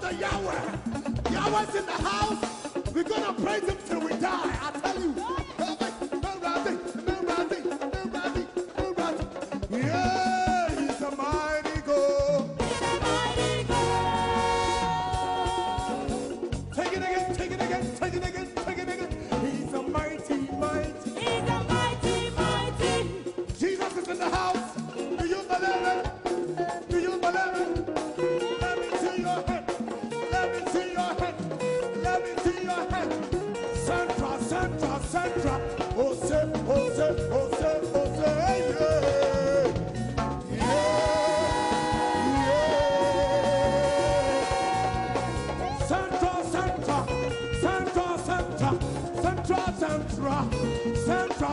to the Yahweh. Yahweh's in the house. We're going to praise him till we die. I tell you.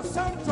Central.